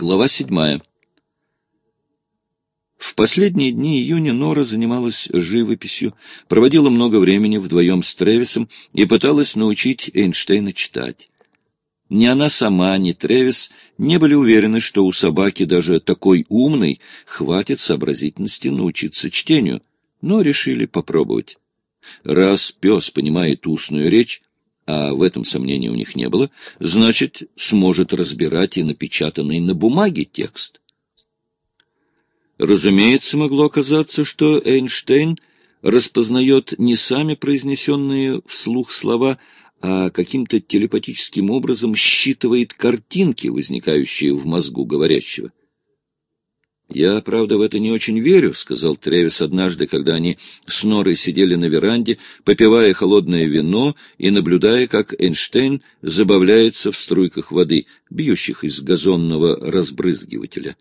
Глава седьмая. В последние дни июня Нора занималась живописью, проводила много времени вдвоем с Тревисом и пыталась научить Эйнштейна читать. Ни она сама, ни Тревис не были уверены, что у собаки, даже такой умной, хватит сообразительности научиться чтению, но решили попробовать. Раз пес понимает устную речь, а в этом сомнений у них не было, значит, сможет разбирать и напечатанный на бумаге текст. Разумеется, могло оказаться, что Эйнштейн распознает не сами произнесенные вслух слова, а каким-то телепатическим образом считывает картинки, возникающие в мозгу говорящего. «Я, правда, в это не очень верю», — сказал Тревис однажды, когда они с Норой сидели на веранде, попивая холодное вино и наблюдая, как Эйнштейн забавляется в струйках воды, бьющих из газонного разбрызгивателя.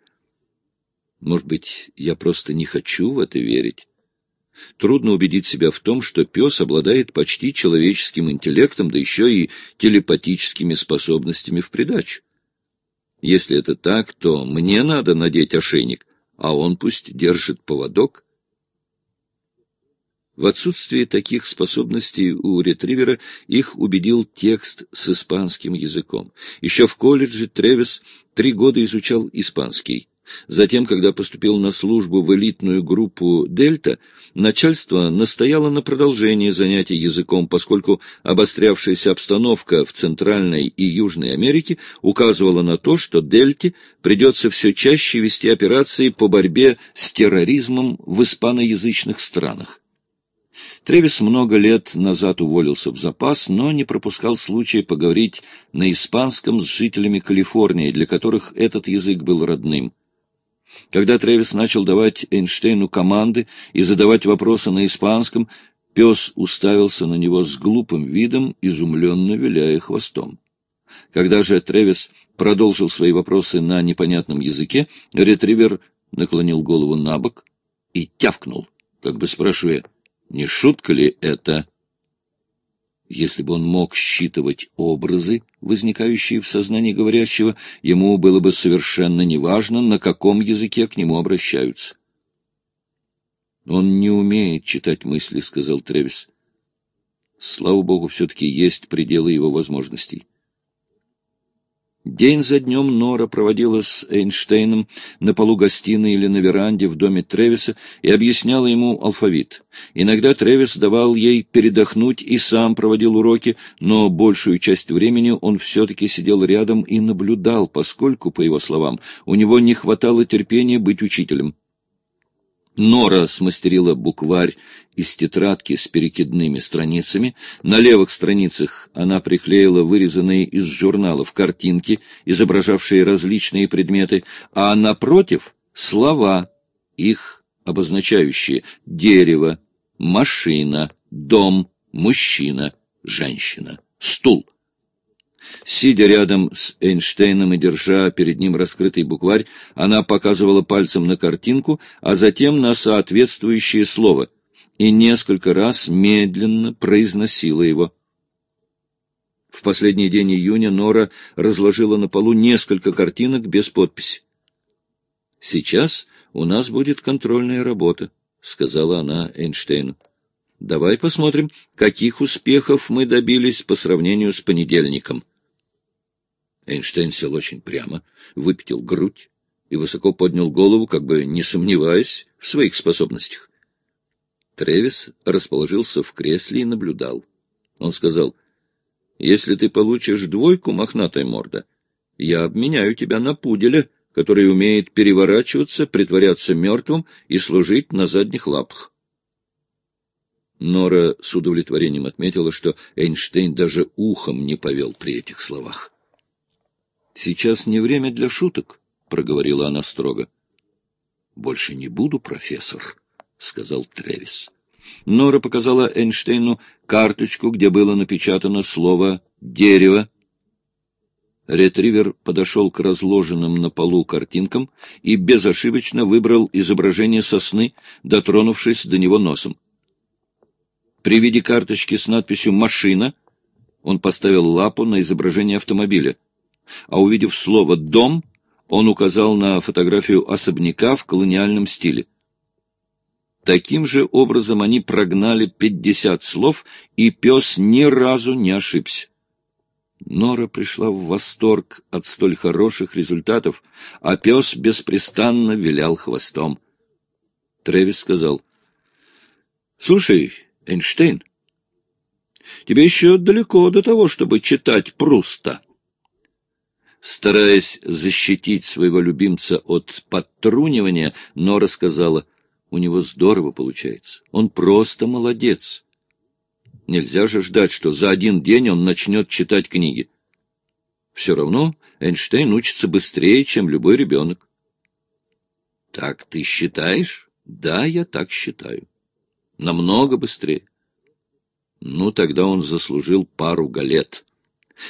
«Может быть, я просто не хочу в это верить?» Трудно убедить себя в том, что пес обладает почти человеческим интеллектом, да еще и телепатическими способностями в придачу. Если это так, то мне надо надеть ошейник, а он пусть держит поводок. В отсутствие таких способностей у ретривера их убедил текст с испанским языком. Еще в колледже Тревис три года изучал испанский. Затем, когда поступил на службу в элитную группу «Дельта», начальство настояло на продолжении занятий языком, поскольку обострявшаяся обстановка в Центральной и Южной Америке указывала на то, что «Дельте» придется все чаще вести операции по борьбе с терроризмом в испаноязычных странах. Тревис много лет назад уволился в запас, но не пропускал случая поговорить на испанском с жителями Калифорнии, для которых этот язык был родным. Когда Тревис начал давать Эйнштейну команды и задавать вопросы на испанском, пес уставился на него с глупым видом, изумленно виляя хвостом. Когда же Тревис продолжил свои вопросы на непонятном языке, ретривер наклонил голову на бок и тявкнул, как бы спрашивая, не шутка ли это? Если бы он мог считывать образы, возникающие в сознании говорящего, ему было бы совершенно неважно, на каком языке к нему обращаются. «Он не умеет читать мысли», — сказал Тревис. «Слава богу, все-таки есть пределы его возможностей». День за днем Нора проводила с Эйнштейном на полу гостиной или на веранде в доме Тревиса и объясняла ему алфавит. Иногда Тревис давал ей передохнуть и сам проводил уроки, но большую часть времени он все-таки сидел рядом и наблюдал, поскольку, по его словам, у него не хватало терпения быть учителем. Нора смастерила букварь из тетрадки с перекидными страницами. На левых страницах она приклеила вырезанные из журналов картинки, изображавшие различные предметы, а напротив — слова, их обозначающие дерево, машина, дом, мужчина, женщина, стул — Сидя рядом с Эйнштейном и держа перед ним раскрытый букварь, она показывала пальцем на картинку, а затем на соответствующее слово, и несколько раз медленно произносила его. В последний день июня Нора разложила на полу несколько картинок без подписи. «Сейчас у нас будет контрольная работа», — сказала она Эйнштейну. «Давай посмотрим, каких успехов мы добились по сравнению с понедельником». Эйнштейн сел очень прямо, выпятил грудь и высоко поднял голову, как бы не сомневаясь в своих способностях. Тревис расположился в кресле и наблюдал. Он сказал, «Если ты получишь двойку, мохнатая морда, я обменяю тебя на пуделя, который умеет переворачиваться, притворяться мертвым и служить на задних лапах». Нора с удовлетворением отметила, что Эйнштейн даже ухом не повел при этих словах. Сейчас не время для шуток, — проговорила она строго. — Больше не буду, профессор, — сказал Тревис. Нора показала Эйнштейну карточку, где было напечатано слово «дерево». Ретривер подошел к разложенным на полу картинкам и безошибочно выбрал изображение сосны, дотронувшись до него носом. При виде карточки с надписью «Машина» он поставил лапу на изображение автомобиля а увидев слово «дом», Он указал на фотографию особняка в колониальном стиле. Таким же образом они прогнали пятьдесят слов, и пес ни разу не ошибся. Нора пришла в восторг от столь хороших результатов, а пес беспрестанно вилял хвостом. Тревис сказал, — Слушай, Эйнштейн, тебе еще далеко до того, чтобы читать Пруста. Стараясь защитить своего любимца от подтрунивания, Нора сказала, — У него здорово получается. Он просто молодец. Нельзя же ждать, что за один день он начнет читать книги. Все равно Эйнштейн учится быстрее, чем любой ребенок. Так ты считаешь? Да, я так считаю. Намного быстрее. Ну, тогда он заслужил пару галет.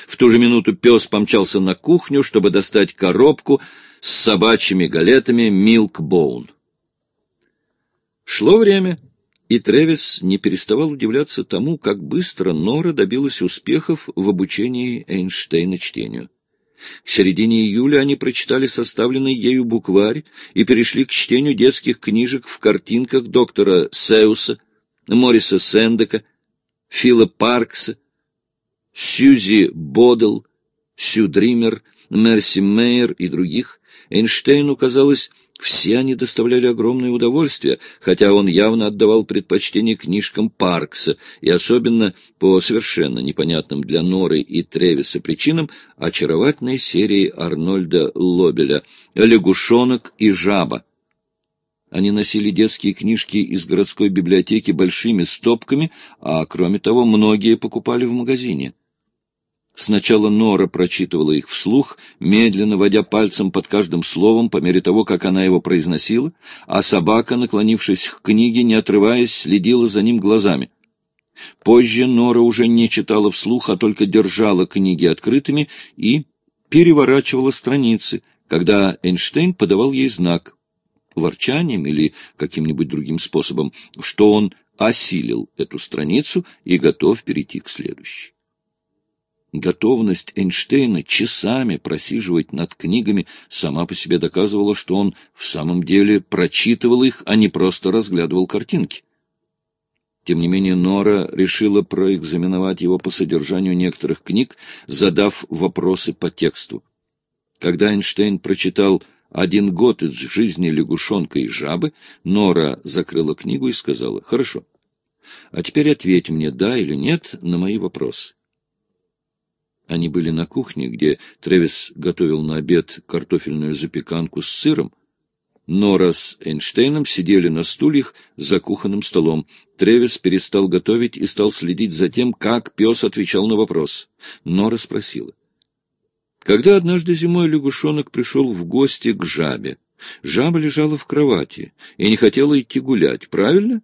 В ту же минуту пес помчался на кухню, чтобы достать коробку с собачьими галетами «Милк-боун». Шло время и Тревис не переставал удивляться тому, как быстро Нора добилась успехов в обучении Эйнштейна чтению. К середине июля они прочитали составленный ею букварь и перешли к чтению детских книжек в картинках доктора Сеуса, Мориса Сендека, Фила Паркса, Сьюзи Бодл, Сью Дример, Мерси Мейер и других. Эйнштейну казалось, все они доставляли огромное удовольствие, хотя он явно отдавал предпочтение книжкам Паркса, и особенно по совершенно непонятным для Норы и Тревиса причинам очаровательной серии Арнольда Лобеля «Лягушонок и жаба». Они носили детские книжки из городской библиотеки большими стопками, а, кроме того, многие покупали в магазине. Сначала Нора прочитывала их вслух, медленно водя пальцем под каждым словом по мере того, как она его произносила, а собака, наклонившись к книге, не отрываясь, следила за ним глазами. Позже Нора уже не читала вслух, а только держала книги открытыми и переворачивала страницы, когда Эйнштейн подавал ей знак, ворчанием или каким-нибудь другим способом, что он осилил эту страницу и готов перейти к следующей. Готовность Эйнштейна часами просиживать над книгами сама по себе доказывала, что он в самом деле прочитывал их, а не просто разглядывал картинки. Тем не менее, Нора решила проэкзаменовать его по содержанию некоторых книг, задав вопросы по тексту. Когда Эйнштейн прочитал «Один год из жизни лягушонка и жабы», Нора закрыла книгу и сказала «Хорошо, а теперь ответь мне, да или нет, на мои вопросы». Они были на кухне, где Тревис готовил на обед картофельную запеканку с сыром. Нора с Эйнштейном сидели на стульях за кухонным столом. Тревис перестал готовить и стал следить за тем, как пес отвечал на вопрос. Нора спросила. Когда однажды зимой лягушонок пришел в гости к жабе, жаба лежала в кровати и не хотела идти гулять, правильно?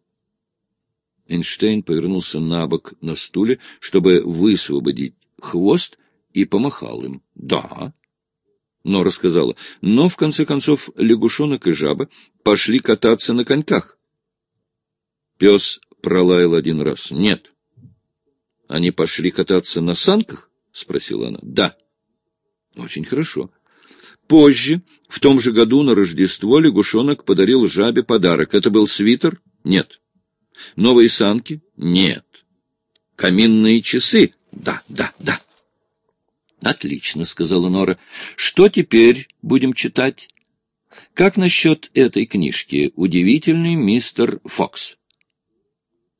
Эйнштейн повернулся на бок на стуле, чтобы высвободить хвост и помахал им. — Да. Нора сказала, но в конце концов лягушонок и жаба пошли кататься на коньках. Пес пролаял один раз. — Нет. — Они пошли кататься на санках? — спросила она. — Да. — Очень хорошо. Позже, в том же году на Рождество, лягушонок подарил жабе подарок. Это был свитер? Нет. Новые санки? Нет. Каминные часы? Да, да, да. Отлично, сказала Нора. Что теперь будем читать? Как насчет этой книжки «Удивительный мистер Фокс»?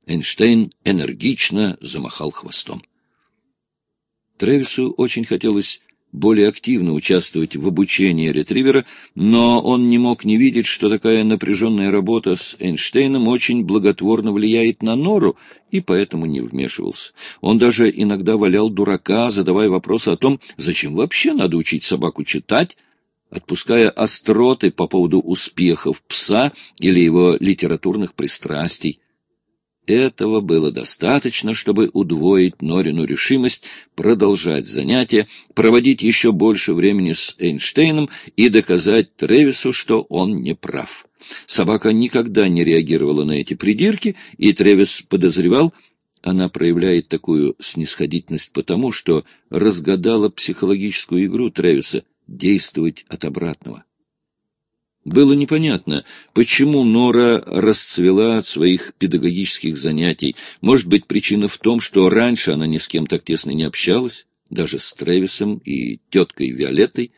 Эйнштейн энергично замахал хвостом. Тревису очень хотелось более активно участвовать в обучении ретривера, но он не мог не видеть, что такая напряженная работа с Эйнштейном очень благотворно влияет на Нору, и поэтому не вмешивался. Он даже иногда валял дурака, задавая вопросы о том, зачем вообще надо учить собаку читать, отпуская остроты по поводу успехов пса или его литературных пристрастий. Этого было достаточно, чтобы удвоить Норину решимость продолжать занятия, проводить еще больше времени с Эйнштейном и доказать Тревису, что он не прав. Собака никогда не реагировала на эти придирки, и Тревис подозревал, она проявляет такую снисходительность потому, что разгадала психологическую игру Тревиса действовать от обратного. Было непонятно, почему Нора расцвела от своих педагогических занятий. Может быть, причина в том, что раньше она ни с кем так тесно не общалась, даже с Тревисом и теткой Виолеттой,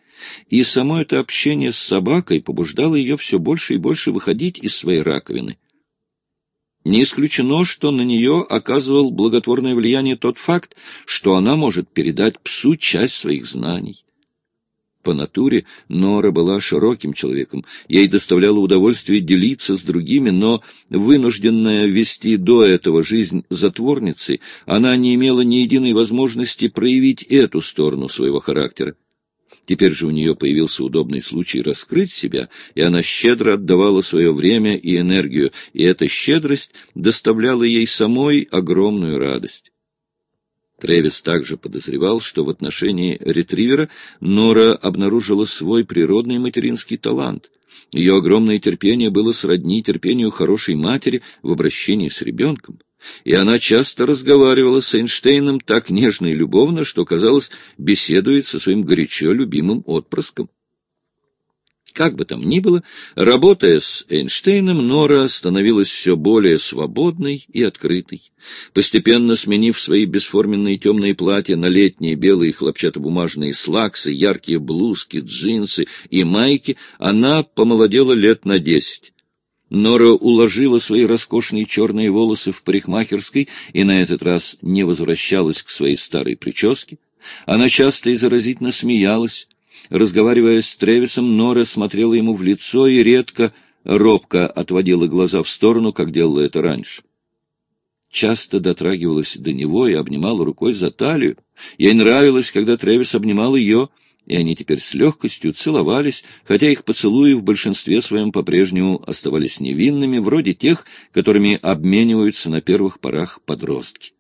и само это общение с собакой побуждало ее все больше и больше выходить из своей раковины. Не исключено, что на нее оказывал благотворное влияние тот факт, что она может передать псу часть своих знаний. По натуре Нора была широким человеком, ей доставляло удовольствие делиться с другими, но, вынужденная вести до этого жизнь затворницей, она не имела ни единой возможности проявить эту сторону своего характера. Теперь же у нее появился удобный случай раскрыть себя, и она щедро отдавала свое время и энергию, и эта щедрость доставляла ей самой огромную радость. Тревис также подозревал, что в отношении ретривера Нора обнаружила свой природный материнский талант. Ее огромное терпение было сродни терпению хорошей матери в обращении с ребенком. И она часто разговаривала с Эйнштейном так нежно и любовно, что, казалось, беседует со своим горячо любимым отпрыском. Как бы там ни было, работая с Эйнштейном, Нора становилась все более свободной и открытой. Постепенно сменив свои бесформенные темные платья на летние белые хлопчатобумажные слаксы, яркие блузки, джинсы и майки, она помолодела лет на десять. Нора уложила свои роскошные черные волосы в парикмахерской и на этот раз не возвращалась к своей старой прическе. Она часто и заразительно смеялась, Разговаривая с Тревисом, Нора смотрела ему в лицо и редко, робко отводила глаза в сторону, как делала это раньше. Часто дотрагивалась до него и обнимала рукой за талию. Ей нравилось, когда Тревис обнимал ее, и они теперь с легкостью целовались, хотя их поцелуи в большинстве своем по-прежнему оставались невинными, вроде тех, которыми обмениваются на первых порах подростки.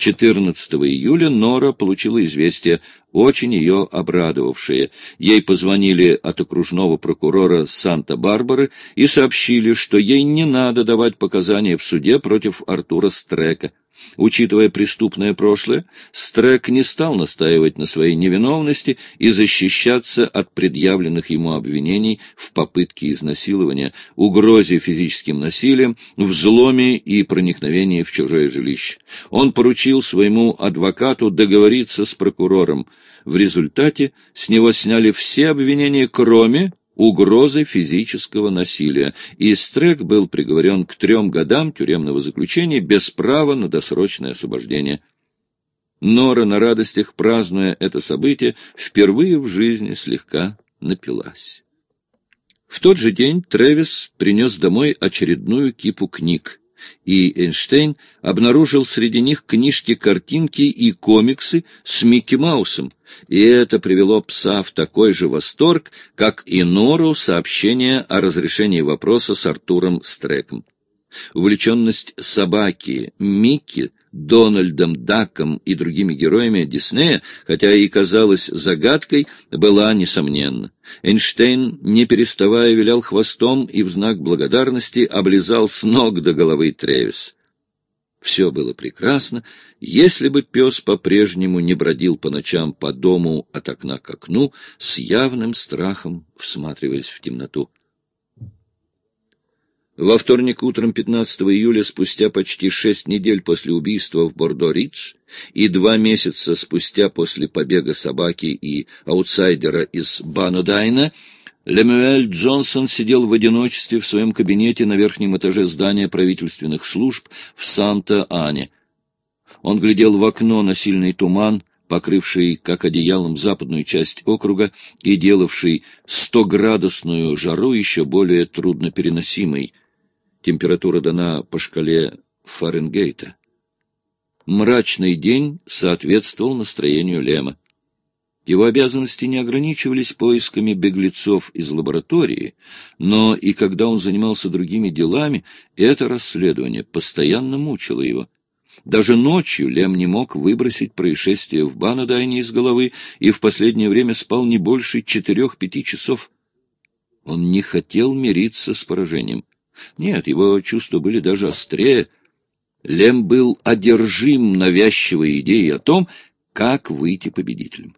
14 июля Нора получила известие, очень ее обрадовавшее. Ей позвонили от окружного прокурора Санта-Барбары и сообщили, что ей не надо давать показания в суде против Артура Стрека. Учитывая преступное прошлое, Стрек не стал настаивать на своей невиновности и защищаться от предъявленных ему обвинений в попытке изнасилования, угрозе физическим насилием, взломе и проникновении в чужое жилище. Он поручил своему адвокату договориться с прокурором. В результате с него сняли все обвинения, кроме угрозы физического насилия, и Стрек был приговорен к трем годам тюремного заключения без права на досрочное освобождение. Нора на радостях, празднуя это событие, впервые в жизни слегка напилась. В тот же день Тревис принес домой очередную кипу книг и Эйнштейн обнаружил среди них книжки-картинки и комиксы с Микки Маусом, и это привело пса в такой же восторг, как и Нору сообщение о разрешении вопроса с Артуром Стреком. Увлеченность собаки Микки Дональдом Даком и другими героями Диснея, хотя и казалась загадкой, была несомненна. Эйнштейн, не переставая, вилял хвостом и в знак благодарности облизал с ног до головы Тревис. Все было прекрасно, если бы пес по-прежнему не бродил по ночам по дому от окна к окну, с явным страхом всматриваясь в темноту. Во вторник утром 15 июля, спустя почти шесть недель после убийства в Бордо-Ридж и два месяца спустя после побега собаки и аутсайдера из Банудайна, Лемюэль Джонсон сидел в одиночестве в своем кабинете на верхнем этаже здания правительственных служб в Санта-Ане. Он глядел в окно на сильный туман, покрывший как одеялом западную часть округа и делавший стоградусную жару еще более труднопереносимой — Температура дана по шкале Фаренгейта. Мрачный день соответствовал настроению Лема. Его обязанности не ограничивались поисками беглецов из лаборатории, но и когда он занимался другими делами, это расследование постоянно мучило его. Даже ночью Лем не мог выбросить происшествие в Банадайне из головы и в последнее время спал не больше четырех-пяти часов. Он не хотел мириться с поражением. Нет, его чувства были даже острее. Лем был одержим навязчивой идеей о том, как выйти победителем.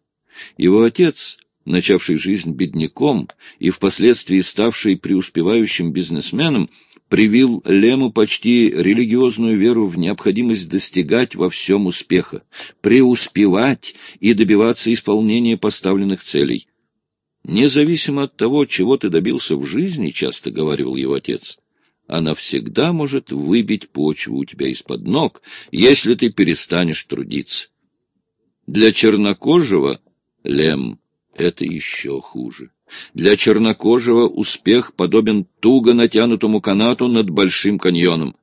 Его отец, начавший жизнь бедняком и впоследствии ставший преуспевающим бизнесменом, привил Лему почти религиозную веру в необходимость достигать во всем успеха, преуспевать и добиваться исполнения поставленных целей. Независимо от того, чего ты добился в жизни, часто говорил его отец, она всегда может выбить почву у тебя из-под ног, если ты перестанешь трудиться. Для чернокожего, Лем, это еще хуже. Для чернокожего успех подобен туго натянутому канату над Большим каньоном.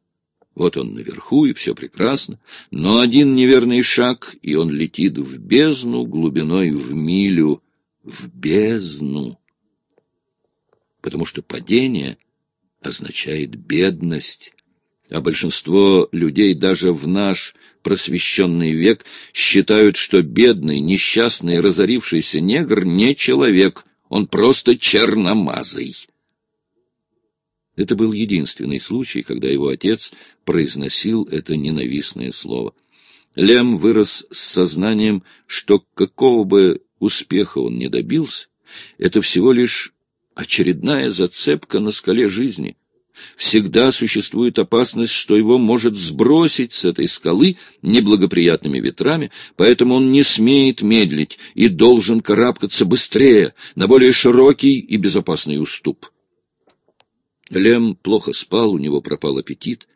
Вот он наверху, и все прекрасно, но один неверный шаг, и он летит в бездну глубиной в милю, в бездну. Потому что падение означает бедность, а большинство людей даже в наш просвещенный век считают, что бедный, несчастный, разорившийся негр не человек, он просто черномазый. Это был единственный случай, когда его отец произносил это ненавистное слово. Лем вырос с сознанием, что какого бы успеха он не добился, это всего лишь очередная зацепка на скале жизни, всегда существует опасность, что его может сбросить с этой скалы неблагоприятными ветрами, поэтому он не смеет медлить и должен карабкаться быстрее, на более широкий и безопасный уступ. Лем плохо спал, у него пропал аппетит.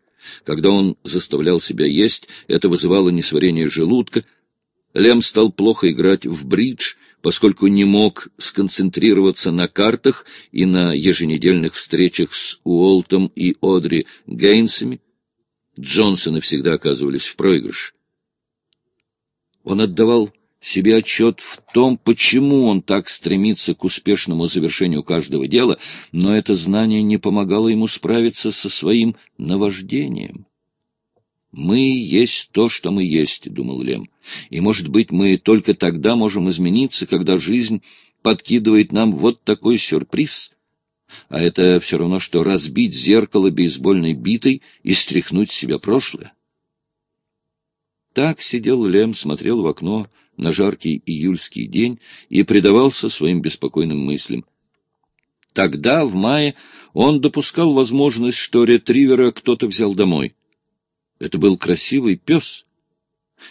Когда он заставлял себя есть, это вызывало несварение желудка. Лем стал плохо играть в бридж, поскольку не мог сконцентрироваться на картах и на еженедельных встречах с Уолтом и Одри Гейнсами, Джонсоны всегда оказывались в проигрыше. Он отдавал себе отчет в том, почему он так стремится к успешному завершению каждого дела, но это знание не помогало ему справиться со своим наваждением. «Мы есть то, что мы есть», — думал Лем. «И, может быть, мы только тогда можем измениться, когда жизнь подкидывает нам вот такой сюрприз. А это все равно, что разбить зеркало бейсбольной битой и стряхнуть с себя прошлое». Так сидел Лем, смотрел в окно на жаркий июльский день и предавался своим беспокойным мыслям. Тогда, в мае, он допускал возможность, что ретривера кто-то взял домой — это был красивый пес.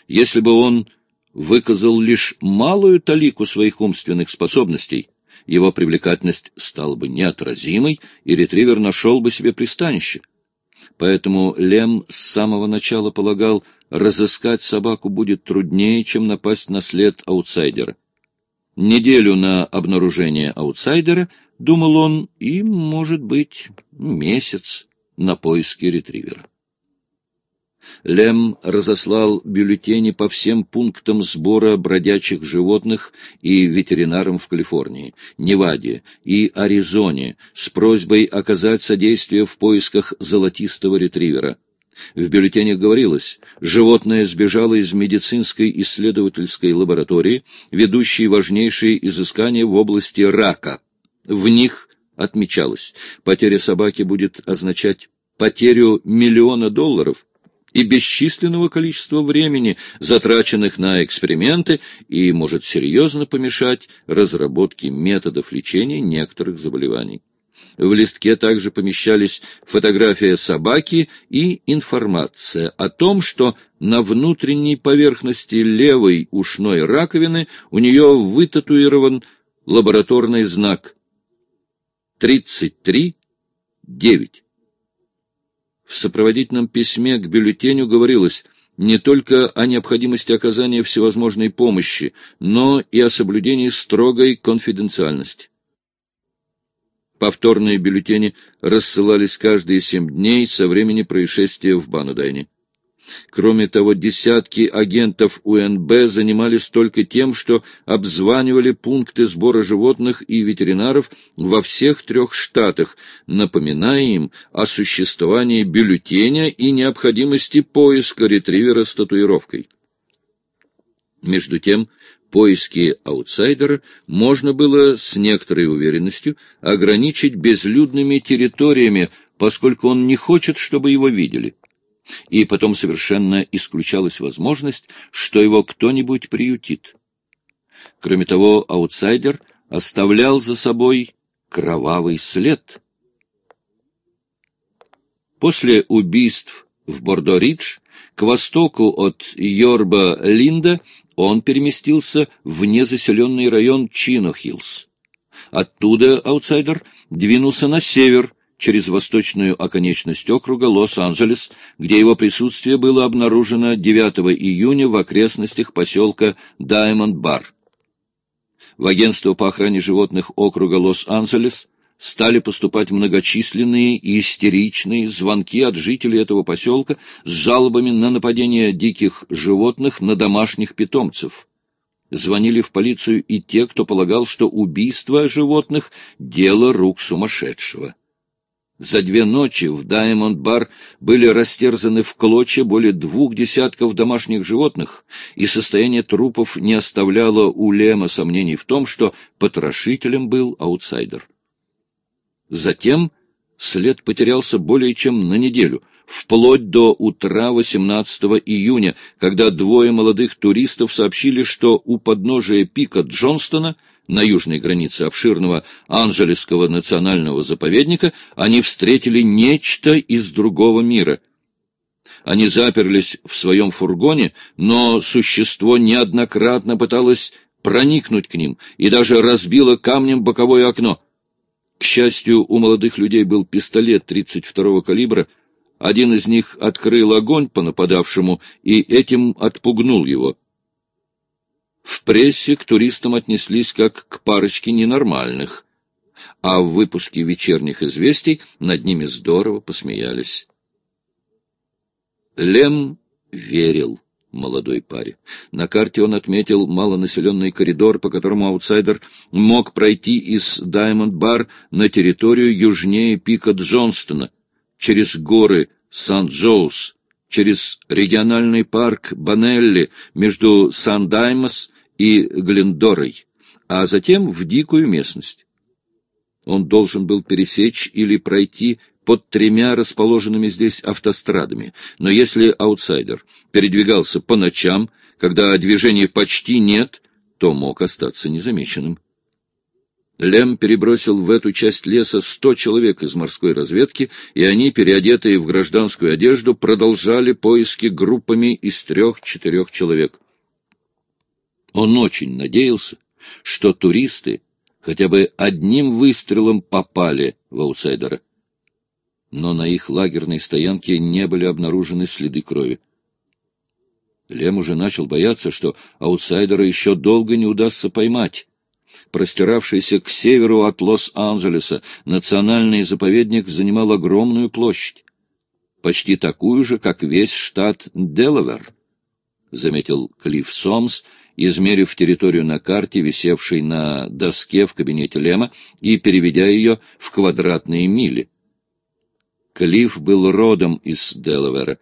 Если бы он выказал лишь малую талику своих умственных способностей, его привлекательность стала бы неотразимой, и ретривер нашел бы себе пристанище. Поэтому Лем с самого начала полагал, разыскать собаку будет труднее, чем напасть на след аутсайдера. Неделю на обнаружение аутсайдера, думал он, и, может быть, месяц на поиски ретривера. Лем разослал бюллетени по всем пунктам сбора бродячих животных и ветеринарам в Калифорнии, Неваде и Аризоне с просьбой оказать содействие в поисках золотистого ретривера. В бюллетенях говорилось, животное сбежало из медицинской исследовательской лаборатории, ведущей важнейшие изыскания в области рака. В них отмечалось, потеря собаки будет означать потерю миллиона долларов – и бесчисленного количества времени, затраченных на эксперименты, и может серьезно помешать разработке методов лечения некоторых заболеваний. В листке также помещались фотография собаки и информация о том, что на внутренней поверхности левой ушной раковины у нее вытатуирован лабораторный знак 33-9. В сопроводительном письме к бюллетеню говорилось не только о необходимости оказания всевозможной помощи, но и о соблюдении строгой конфиденциальности. Повторные бюллетени рассылались каждые семь дней со времени происшествия в Банудайне. Кроме того, десятки агентов УНБ занимались только тем, что обзванивали пункты сбора животных и ветеринаров во всех трех штатах, напоминая им о существовании бюллетеня и необходимости поиска ретривера с татуировкой. Между тем, поиски аутсайдера можно было с некоторой уверенностью ограничить безлюдными территориями, поскольку он не хочет, чтобы его видели и потом совершенно исключалась возможность, что его кто-нибудь приютит. Кроме того, аутсайдер оставлял за собой кровавый след. После убийств в Бордо-Ридж к востоку от Йорба-Линда он переместился в незаселенный район Чино-Хиллз. Оттуда аутсайдер двинулся на север, через восточную оконечность округа Лос-Анджелес, где его присутствие было обнаружено 9 июня в окрестностях поселка Даймонд-Бар. В агентство по охране животных округа Лос-Анджелес стали поступать многочисленные и истеричные звонки от жителей этого поселка с жалобами на нападение диких животных на домашних питомцев. Звонили в полицию и те, кто полагал, что убийство животных — дело рук сумасшедшего. За две ночи в Даймонд-бар были растерзаны в клочья более двух десятков домашних животных, и состояние трупов не оставляло у Лема сомнений в том, что потрошителем был аутсайдер. Затем след потерялся более чем на неделю, вплоть до утра 18 июня, когда двое молодых туристов сообщили, что у подножия пика Джонстона на южной границе обширного Анжелесского национального заповедника они встретили нечто из другого мира. Они заперлись в своем фургоне, но существо неоднократно пыталось проникнуть к ним и даже разбило камнем боковое окно — к счастью, у молодых людей был пистолет 32-го калибра. Один из них открыл огонь по нападавшему и этим отпугнул его. В прессе к туристам отнеслись как к парочке ненормальных, а в выпуске вечерних известий над ними здорово посмеялись. Лем верил молодой паре. На карте он отметил малонаселенный коридор, по которому аутсайдер мог пройти из Даймонд-Бар на территорию южнее пика Джонстона, через горы Сан-Джоус, через региональный парк Бонелли между Сан-Даймос и Глендорой, а затем в дикую местность. Он должен был пересечь или пройти под тремя расположенными здесь автострадами. Но если аутсайдер передвигался по ночам, когда движения почти нет, то мог остаться незамеченным. Лем перебросил в эту часть леса сто человек из морской разведки, и они, переодетые в гражданскую одежду, продолжали поиски группами из трех-четырех человек. Он очень надеялся, что туристы хотя бы одним выстрелом попали в аутсайдера но на их лагерной стоянке не были обнаружены следы крови. Лем уже начал бояться, что аутсайдера еще долго не удастся поймать. Простиравшийся к северу от Лос-Анджелеса национальный заповедник занимал огромную площадь, почти такую же, как весь штат Делавер, — заметил Клифф Сомс, измерив территорию на карте, висевшей на доске в кабинете Лема, и переведя ее в квадратные мили. Клифф был родом из Делавера.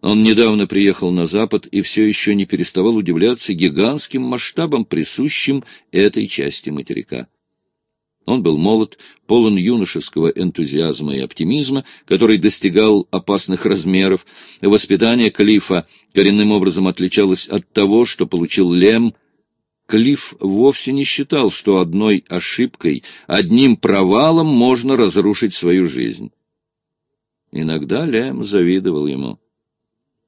Он недавно приехал на Запад и все еще не переставал удивляться гигантским масштабам, присущим этой части материка. Он был молод, полон юношеского энтузиазма и оптимизма, который достигал опасных размеров. Воспитание Клифа коренным образом отличалось от того, что получил Лем. Клифф вовсе не считал, что одной ошибкой, одним провалом можно разрушить свою жизнь. Иногда Лем завидовал ему.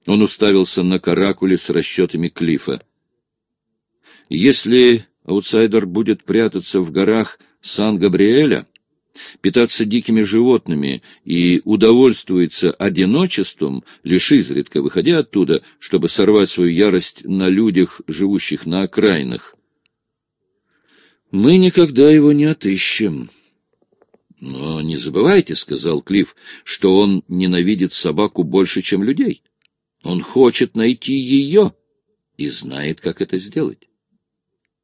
Он уставился на каракуле с расчетами Клифа. Если аутсайдер будет прятаться в горах Сан-Габриэля, питаться дикими животными и удовольствуется одиночеством, лишь изредка выходя оттуда, чтобы сорвать свою ярость на людях, живущих на окраинах, мы никогда его не отыщем. — Но не забывайте, — сказал Клифф, — что он ненавидит собаку больше, чем людей. Он хочет найти ее и знает, как это сделать.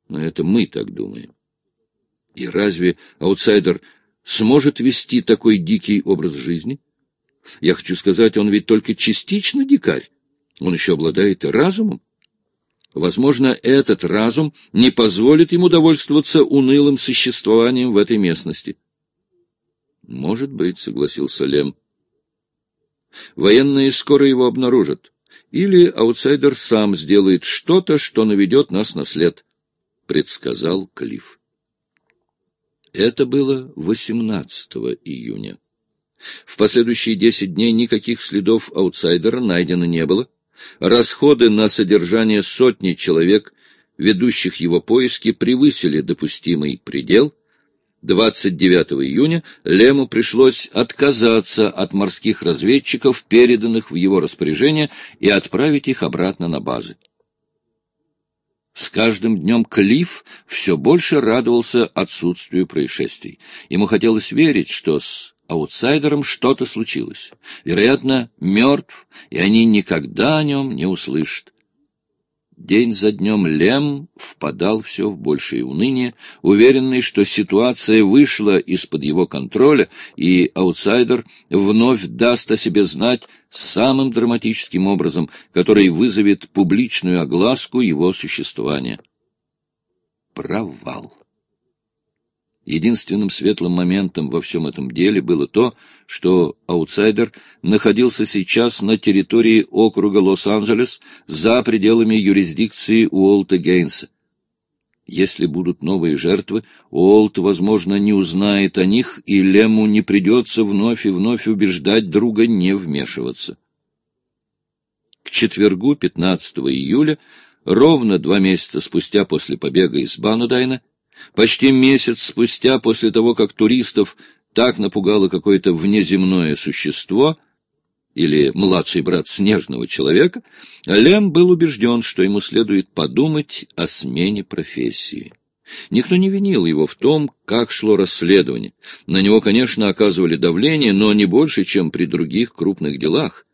Но это мы так думаем. И разве аутсайдер сможет вести такой дикий образ жизни? Я хочу сказать, он ведь только частично дикарь. Он еще обладает разумом. Возможно, этот разум не позволит ему довольствоваться унылым существованием в этой местности. Может быть, согласился Лем. Военные скоро его обнаружат. Или аутсайдер сам сделает что-то, что наведет нас на след, предсказал Клифф. Это было 18 июня. В последующие десять дней никаких следов аутсайдера найдено не было. Расходы на содержание сотни человек, ведущих его поиски, превысили допустимый предел. 29 июня Лему пришлось отказаться от морских разведчиков, переданных в его распоряжение, и отправить их обратно на базы. С каждым днем Клифф все больше радовался отсутствию происшествий. Ему хотелось верить, что с аутсайдером что-то случилось. Вероятно, мертв, и они никогда о нем не услышат. День за днем Лем впадал все в большее уныние, уверенный, что ситуация вышла из-под его контроля, и аутсайдер вновь даст о себе знать самым драматическим образом, который вызовет публичную огласку его существования. Провал. Единственным светлым моментом во всем этом деле было то, что аутсайдер находился сейчас на территории округа Лос-Анджелес за пределами юрисдикции Уолта Гейнса. Если будут новые жертвы, Уолт, возможно, не узнает о них, и Лему не придется вновь и вновь убеждать друга не вмешиваться. К четвергу, 15 июля, ровно два месяца спустя после побега из Банодайна, Почти месяц спустя, после того, как туристов так напугало какое-то внеземное существо или младший брат снежного человека, Лем был убежден, что ему следует подумать о смене профессии. Никто не винил его в том, как шло расследование. На него, конечно, оказывали давление, но не больше, чем при других крупных делах.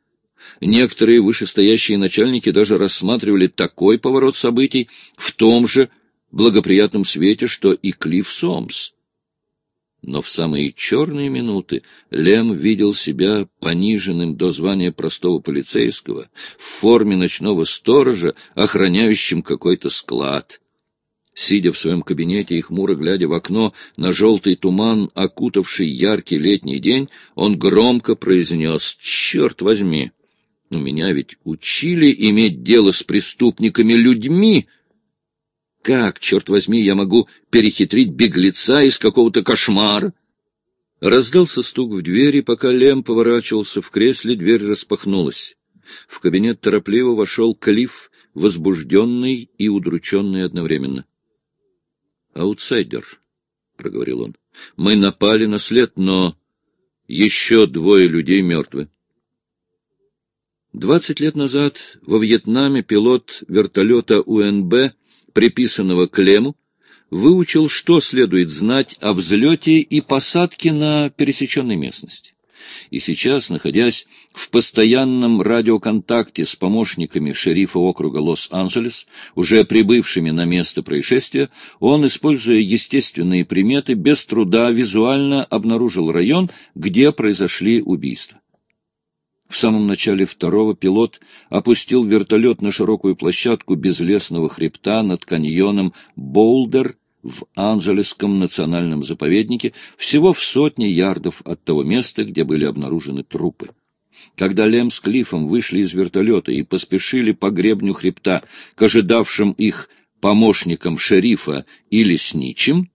Некоторые вышестоящие начальники даже рассматривали такой поворот событий в том же благоприятном свете, что и Клифф Сомс. Но в самые черные минуты Лем видел себя пониженным до звания простого полицейского, в форме ночного сторожа, охраняющим какой-то склад. Сидя в своем кабинете и хмуро глядя в окно на желтый туман, окутавший яркий летний день, он громко произнес «Черт возьми! У меня ведь учили иметь дело с преступниками-людьми!» Как, черт возьми, я могу перехитрить беглеца из какого-то кошмара? Раздался стук в двери, пока Лем поворачивался в кресле, дверь распахнулась. В кабинет торопливо вошел Клифф, возбужденный и удрученный одновременно. — Аутсайдер, — проговорил он, — мы напали на след, но еще двое людей мертвы. Двадцать лет назад во Вьетнаме пилот вертолета УНБ приписанного Клему, выучил, что следует знать о взлете и посадке на пересеченной местности. И сейчас, находясь в постоянном радиоконтакте с помощниками шерифа округа Лос-Анджелес, уже прибывшими на место происшествия, он, используя естественные приметы, без труда визуально обнаружил район, где произошли убийства. В самом начале второго пилот опустил вертолет на широкую площадку безлесного хребта над каньоном Боулдер в Анджелесском национальном заповеднике, всего в сотне ярдов от того места, где были обнаружены трупы. Когда Лем с Клиффом вышли из вертолета и поспешили по гребню хребта к ожидавшим их помощникам шерифа и лесничим,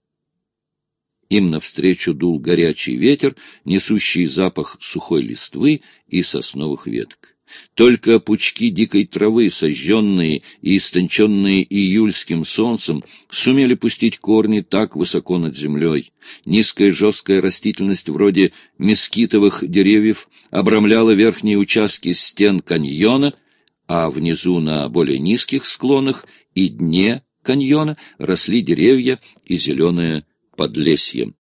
им навстречу дул горячий ветер, несущий запах сухой листвы и сосновых веток. Только пучки дикой травы, сожженные и истонченные июльским солнцем, сумели пустить корни так высоко над землей. Низкая жесткая растительность вроде мескитовых деревьев обрамляла верхние участки стен каньона, а внизу на более низких склонах и дне каньона росли деревья и зеленая Подлесьем.